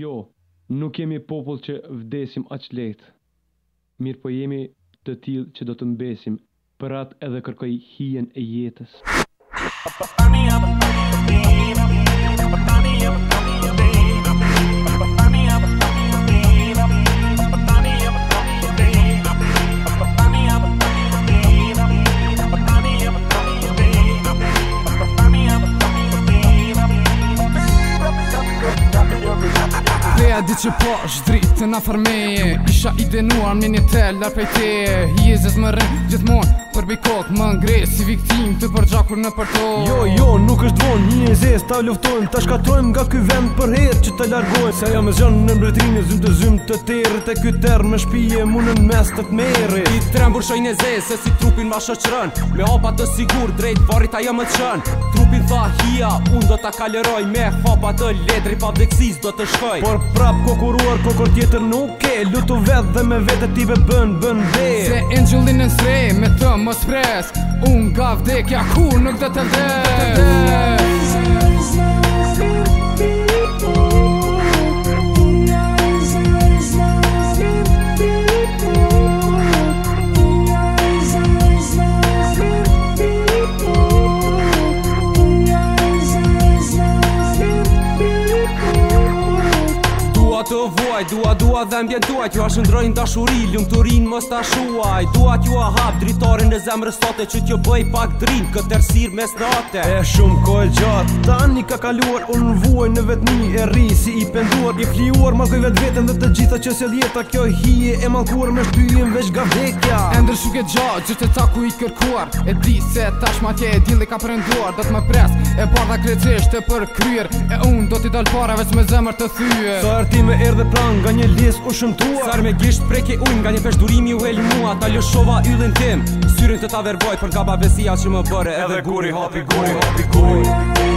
Jo, nuk jemi popull që vdesim aq lehtë. Mirë po jemi të tillë që do të mbesim për atë edhe kërkoj hijen e jetës. di që po është dritë në farmeje Isha i denuar me një tellar pej te Jezës më rënë gjithë monë për bikot Më ngresë si viktim të përgjakur në përto Jo, jo, nuk është vonë një e zesë Ta luftojmë, ta shkatrojmë nga ky vend për herë që të largojmë Se ja me zhënë në mbretrinë zymë të zymë të terë Te ky terë me shpije mu në mes të të I të trembur shojnë e zesë si trupin ma shëqërën Me të sigur drejt varit ajo më ta hia Unë do ta kaleroj me hopa të ledri pa vdeksis do të shkoj Por prap kokuruar kokur tjetër nuk e, Lutu vetë dhe me vete ti be bën bën dhe Se angelin e nësrej me të më spres Unë ka vdekja ku nuk do të vdekja juaj Dua dua dhe mbjen tuaj Kjo është ndrojnë dashuri Lumë të rinë mës ta shuaj Dua t'ju a hap Dritarën e zemrë sote Që t'jo bëj pak drin Këtë tërsir mes nate E shumë ko e gjatë Tani ka kaluar Unë në vuaj në vetëmi E ri si i penduar I flijuar Ma zëj vetë vetën Dhe të gjitha që se djeta Kjo hije e malkuar Me shtyjim veç ga vekja E ndër shuke gjatë Gjithë të taku i kërkuar E di se tash ma tje e din dhe ka prenduar Do t'me pres e bardha krecisht e për kryr E un do t'i dal para veç me zemër të thyer Sa so erti ban nga një lis u shëmtuar Sar me gisht preke ujnë nga një peshturimi u helmua Ta lëshova yllin tim Syrin të ta verboj për nga besia që më bëre Edhe guri hapi guri hapi guri, hopi, guri.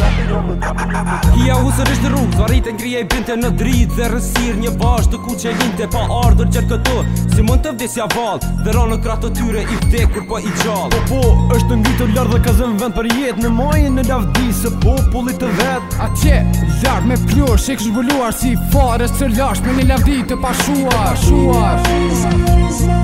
Ki ja husër është zvarit e ngrije i binte në dritë Dhe rësirë një bashkë të ku që e linte pa ardhër qërë këto Si mund të vdesja valë, dhe ranë në kratë të tyre i vdekur kur po pa i gjallë Po po, është ngritur ngritë të lardhë dhe ka zënë vend për jetë Në majën në lavdi se popullit të vetë A tje, lardhë me pjurë, shik shvulluar si farës të lashtë me një lavdi të pashuar Shuar, shuar, shuar, shuar, shuar,